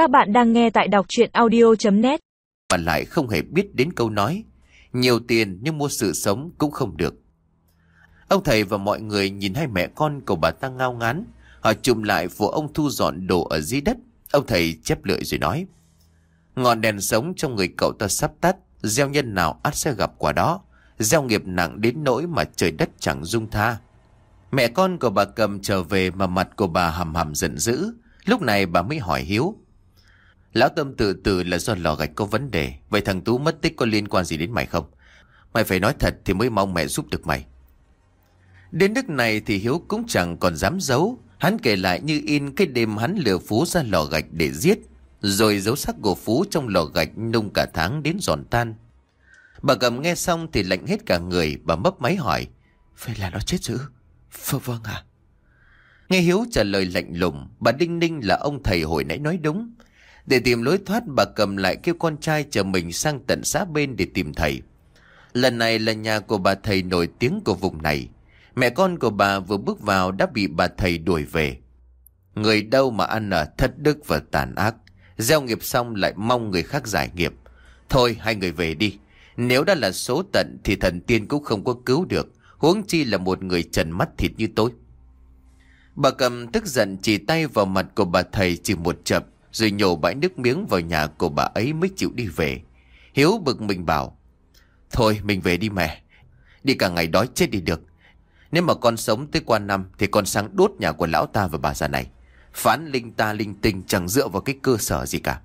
Các bạn đang nghe tại đọc chuyện audio.net Mà lại không hề biết đến câu nói, Nhiều tiền nhưng mua sự sống cũng không được. Ông thầy và mọi người nhìn hai mẹ con của bà ta ngao ngán. Họ chụm lại phụ ông thu dọn đồ ở dưới đất. Ông thầy chép lưỡi rồi nói, Ngọn đèn sống trong người cậu ta sắp tắt, Gieo nhân nào ắt sẽ gặp quả đó. Gieo nghiệp nặng đến nỗi mà trời đất chẳng dung tha. Mẹ con của bà cầm trở về mà mặt của bà hầm hầm giận dữ. Lúc này bà mới hỏi Hiếu Lão Tâm từ từ là do lò gạch có vấn đề. Vậy thằng Tú mất tích có liên quan gì đến mày không? Mày phải nói thật thì mới mong mẹ giúp được mày. Đến nước này thì Hiếu cũng chẳng còn dám giấu. Hắn kể lại như in cái đêm hắn lừa Phú ra lò gạch để giết, Rồi giấu xác của Phú trong lò gạch nung cả tháng đến giòn tan. Bà cầm nghe xong thì lạnh hết cả người, Bà mấp máy hỏi Vậy là nó chết dữ Vâng vâng à Nghe Hiếu trả lời lạnh lùng, Bà Đinh Ninh là ông thầy hồi nãy nói đúng. Để tìm lối thoát, bà cầm lại kêu con trai chờ mình sang tận xã bên để tìm thầy. Lần này là nhà của bà thầy nổi tiếng của vùng này. Mẹ con của bà vừa bước vào đã bị bà thầy đuổi về. Người đâu mà ăn ở thất đức và tàn ác. Gieo nghiệp xong lại mong người khác giải nghiệp. Thôi, hai người về đi. Nếu đã là số tận thì thần tiên cũng không có cứu được. Huống chi là một người trần mắt thịt như tôi. Bà cầm tức giận chỉ tay vào mặt của bà thầy chỉ một chập. Rồi nhổ bãi nước miếng vào nhà của bà ấy mới chịu đi về. Hiếu bực mình bảo, Thôi, mình về đi mẹ. Đi cả ngày đói chết đi được. Nếu mà con sống tới qua năm Thì con sáng đốt nhà của lão ta và bà già này. Phán linh ta linh tinh chẳng dựa vào cái cơ sở gì cả.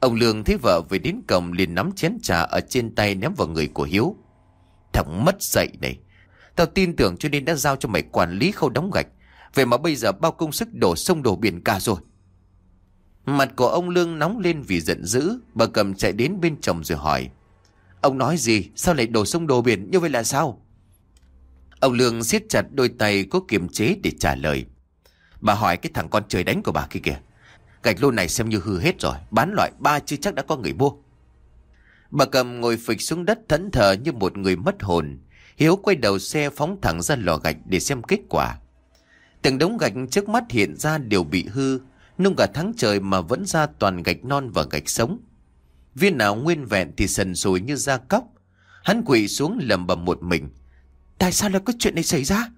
Ông Lương thấy vợ về đến cổng liền nắm chén trà ở trên tay ném vào người của Hiếu. Thằng mất dậy này, Tao tin tưởng cho nên đã giao cho mày quản lý khâu đóng gạch. Vậy mà bây giờ bao công sức đổ sông đổ biển cả rồi. Mặt của ông Lương nóng lên vì giận dữ, Bà cầm chạy đến bên chồng rồi hỏi. Ông nói gì? Sao lại đổ sông đổ biển? Như vậy là sao? Ông Lương siết chặt đôi tay cố kiềm chế để trả lời. Bà hỏi cái thằng con trời đánh của bà kia kìa. Gạch lô này xem như hư hết rồi, Bán loại ba chưa chắc đã có người mua. Bà cầm ngồi phịch xuống đất thẫn thờ như một người mất hồn. Hiếu quay đầu xe phóng thẳng ra lò gạch để xem kết quả. Từng đống gạch trước mắt hiện ra đều bị hư Nung cả tháng trời mà vẫn ra toàn gạch non và gạch sống. Viên nào nguyên vẹn thì sần sùi như da cóc. Hắn quỳ xuống lầm bầm một mình. Tại sao lại có chuyện này xảy ra?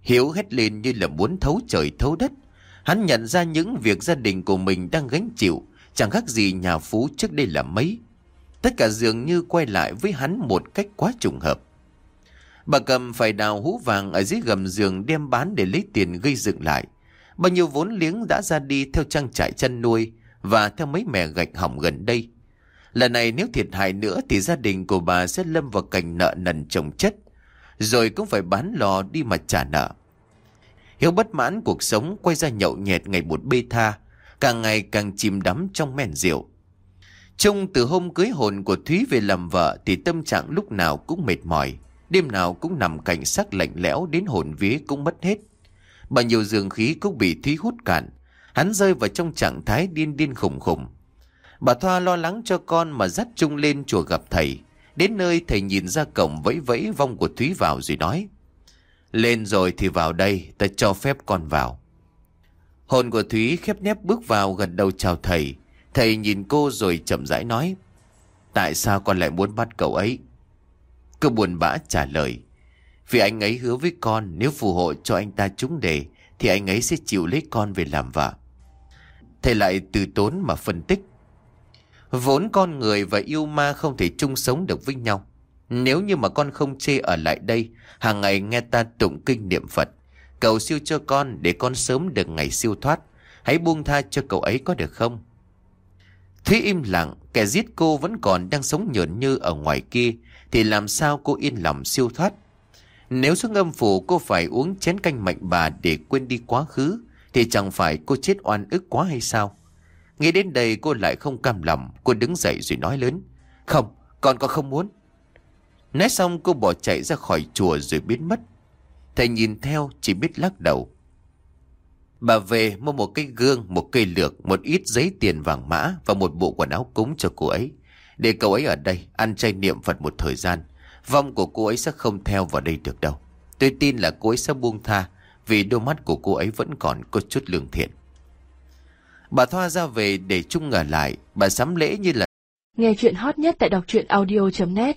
Hiếu hét lên như là muốn thấu trời thấu đất. Hắn nhận ra những việc gia đình của mình đang gánh chịu. Chẳng khác gì nhà phú trước đây là mấy. Tất cả dường như quay lại với hắn một cách quá trùng hợp. Bà cầm phải đào hũ vàng ở dưới gầm giường đem bán để lấy tiền gây dựng lại. Bao nhiêu vốn liếng đã ra đi theo trang trại chăn nuôi Và theo mấy mẹ gạch hỏng gần đây. Lần này nếu thiệt hại nữa thì gia đình của bà sẽ lâm vào cảnh nợ nần chồng chất Rồi cũng phải bán lò đi mà trả nợ. Hiếu bất mãn cuộc sống quay ra nhậu nhẹt ngày một bê tha Càng ngày càng chìm đắm trong men rượu. Trông từ hôm cưới hồn của Thúy về làm vợ thì tâm trạng lúc nào cũng mệt mỏi, đêm nào cũng nằm cảnh sắc lạnh lẽo đến hồn vía cũng mất hết. Bao nhiêu dường khí cũng bị Thúy hút cạn, hắn rơi vào trong trạng thái điên điên khủng khủng. Bà Thoa lo lắng cho con mà dắt trung lên chùa gặp thầy. Đến nơi thầy nhìn ra cổng vẫy vẫy vong của Thúy vào rồi nói. Lên rồi thì vào đây, ta cho phép con vào. Hồn của Thúy khép nép bước vào gần đầu chào thầy. Thầy nhìn cô rồi chậm rãi nói. Tại sao con lại muốn bắt cậu ấy? Cô buồn bã trả lời. Vì anh ấy hứa với con nếu phù hộ cho anh ta trúng đề thì anh ấy sẽ chịu lấy con về làm vợ. Thầy lại từ tốn mà phân tích. Vốn con người và yêu ma không thể chung sống được với nhau. Nếu như mà con không chê ở lại đây, hàng ngày nghe ta tụng kinh niệm Phật, cầu siêu cho con để con sớm được ngày siêu thoát, hãy buông tha cho cậu ấy có được không? Thế im lặng, kẻ giết cô vẫn còn đang sống nhợn như ở ngoài kia, thì làm sao cô yên lòng siêu thoát? Nếu xuống âm phủ cô phải uống chén canh mạnh bà để quên đi quá khứ, thì chẳng phải cô chết oan ức quá hay sao? Nghĩ đến đây cô lại không cam lòng, cô đứng dậy rồi nói lớn. Không, con có không muốn. Nói xong cô bỏ chạy ra khỏi chùa rồi biến mất. Thầy nhìn theo chỉ biết lắc đầu. Bà về mua một cái gương, một cây lược, một ít giấy tiền vàng mã và một bộ quần áo cúng cho cô ấy. Để cậu ấy ở đây ăn chay niệm Phật một thời gian. Vong của cô ấy sẽ không theo vào đây được đâu. Tôi tin là cô ấy sẽ buông tha vì đôi mắt của cô ấy vẫn còn có chút lương thiện. Bà Thoa ra về để Trung ở lại, bà sắm lễ như là Nghe chuyện hot nhất tại đọc truyện audio.net